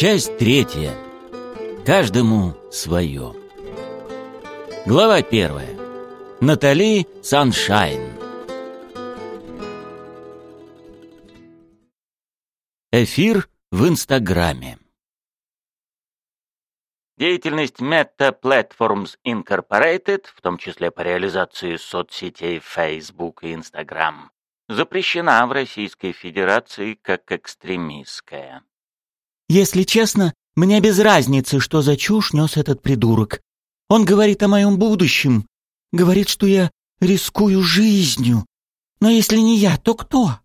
Часть третья. Каждому свое. Глава первая. Натали Саншайн. Эфир в Инстаграме. Деятельность Meta Platforms Incorporated, в том числе по реализации соцсетей Facebook и Instagram, запрещена в Российской Федерации как экстремистская. Если честно, мне без разницы, что за чушь нес этот придурок. Он говорит о моем будущем, говорит, что я рискую жизнью. Но если не я, то кто?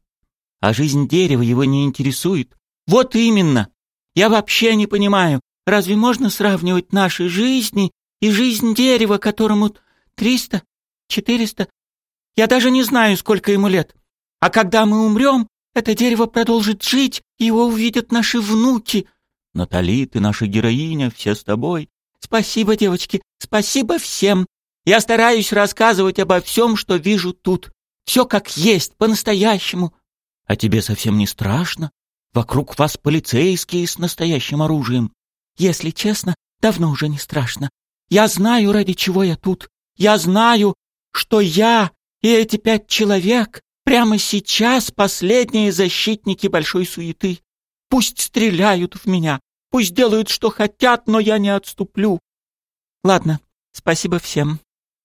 А жизнь дерева его не интересует. Вот именно. Я вообще не понимаю, разве можно сравнивать наши жизни и жизнь дерева, которому триста, четыреста? Я даже не знаю, сколько ему лет. А когда мы умрем, это дерево продолжит жить, и его увидят наши внуки. Натали, ты наша героиня, все с тобой. Спасибо, девочки, спасибо всем. Я стараюсь рассказывать обо всем, что вижу тут. Все как есть, по-настоящему. А тебе совсем не страшно? Вокруг вас полицейские с настоящим оружием. Если честно, давно уже не страшно. Я знаю, ради чего я тут. Я знаю, что я и эти пять человек Прямо сейчас последние защитники большой суеты. Пусть стреляют в меня, пусть делают, что хотят, но я не отступлю. Ладно, спасибо всем.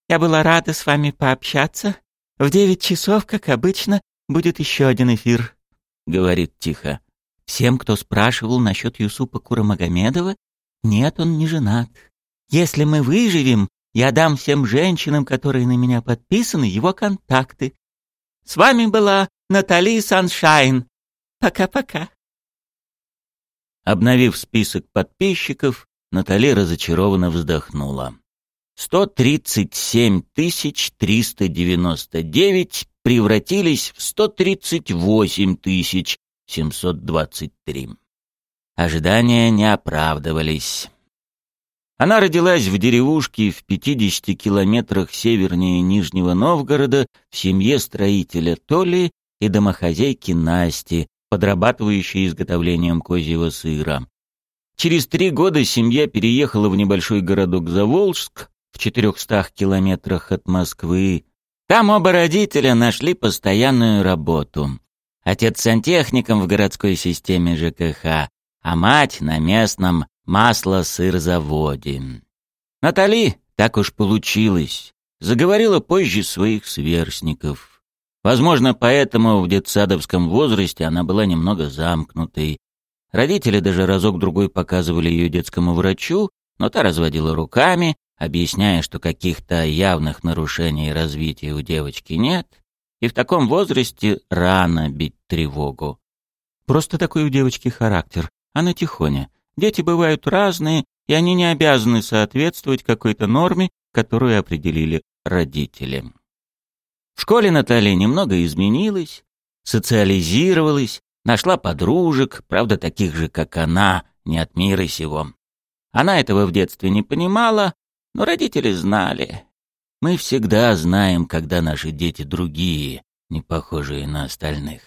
Я была рада с вами пообщаться. В девять часов, как обычно, будет еще один эфир, — говорит тихо. Всем, кто спрашивал насчет Юсупа Курамагомедова, нет, он не женат. Если мы выживем, я дам всем женщинам, которые на меня подписаны, его контакты. С вами была Натали Саншайн. Пока-пока. Обновив список подписчиков, Натали разочарованно вздохнула. 137 399 превратились в 138 723. Ожидания не оправдывались. Она родилась в деревушке в 50 километрах севернее Нижнего Новгорода в семье строителя Толи и домохозяйки Насти, подрабатывающей изготовлением козьего сыра. Через три года семья переехала в небольшой городок Заволжск в 400 километрах от Москвы. Там оба родителя нашли постоянную работу. Отец сантехником в городской системе ЖКХ, а мать на местном масло-сыр-заводе. Натали, так уж получилось, заговорила позже своих сверстников. Возможно, поэтому в детсадовском возрасте она была немного замкнутой. Родители даже разок-другой показывали ее детскому врачу, но та разводила руками, объясняя, что каких-то явных нарушений развития у девочки нет, и в таком возрасте рано бить тревогу. Просто такой у девочки характер, она тихоня, Дети бывают разные, и они не обязаны соответствовать какой-то норме, которую определили родители. В школе Наталья немного изменилась, социализировалась, нашла подружек, правда, таких же, как она, не от мира сего. Она этого в детстве не понимала, но родители знали. Мы всегда знаем, когда наши дети другие, не похожие на остальных.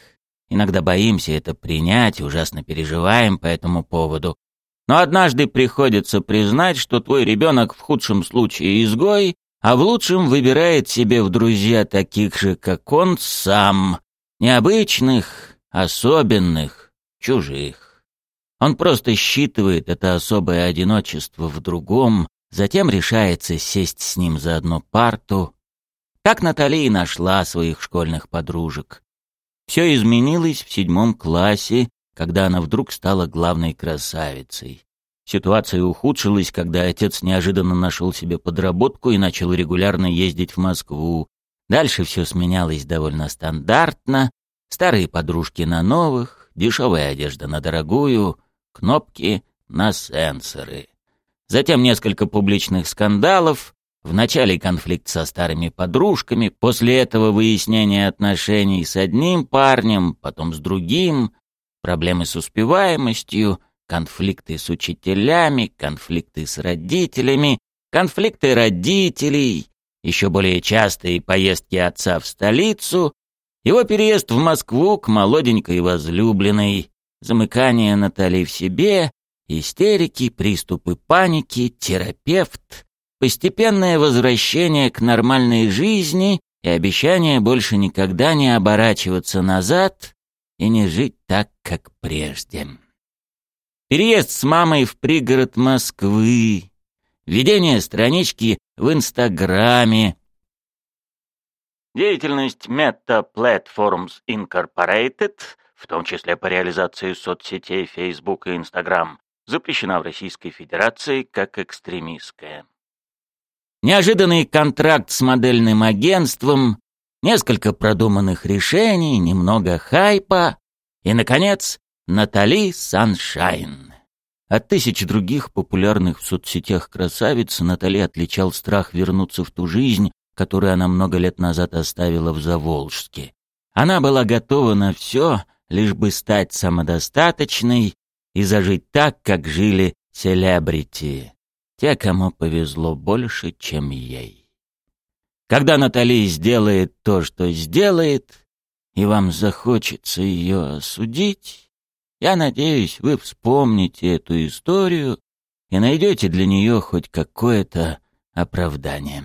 Иногда боимся это принять, ужасно переживаем по этому поводу, но однажды приходится признать, что твой ребенок в худшем случае изгой, а в лучшем выбирает себе в друзья таких же, как он сам, необычных, особенных, чужих. Он просто считывает это особое одиночество в другом, затем решается сесть с ним за одну парту. Так Натали и нашла своих школьных подружек. Все изменилось в седьмом классе, когда она вдруг стала главной красавицей. Ситуация ухудшилась, когда отец неожиданно нашел себе подработку и начал регулярно ездить в Москву. Дальше все сменялось довольно стандартно. Старые подружки на новых, дешевая одежда на дорогую, кнопки на сенсоры. Затем несколько публичных скандалов, вначале конфликт со старыми подружками, после этого выяснение отношений с одним парнем, потом с другим, проблемы с успеваемостью, конфликты с учителями, конфликты с родителями, конфликты родителей, еще более частые поездки отца в столицу, его переезд в Москву к молоденькой возлюбленной, замыкание Натали в себе Истерики, приступы паники, терапевт, постепенное возвращение к нормальной жизни и обещание больше никогда не оборачиваться назад и не жить так, как прежде. Переезд с мамой в пригород Москвы, ведение странички в Инстаграме, деятельность Meta Platforms Incorporated, в том числе по реализации соцсетей Facebook и Instagram, запрещена в Российской Федерации как экстремистская. Неожиданный контракт с модельным агентством, несколько продуманных решений, немного хайпа и, наконец, Натали Саншайн. От тысяч других популярных в соцсетях красавиц Натали отличал страх вернуться в ту жизнь, которую она много лет назад оставила в Заволжске. Она была готова на все, лишь бы стать самодостаточной и зажить так, как жили селебрити те, кому повезло больше, чем ей. Когда Натали сделает то, что сделает, и вам захочется ее осудить, я надеюсь, вы вспомните эту историю и найдете для нее хоть какое-то оправдание.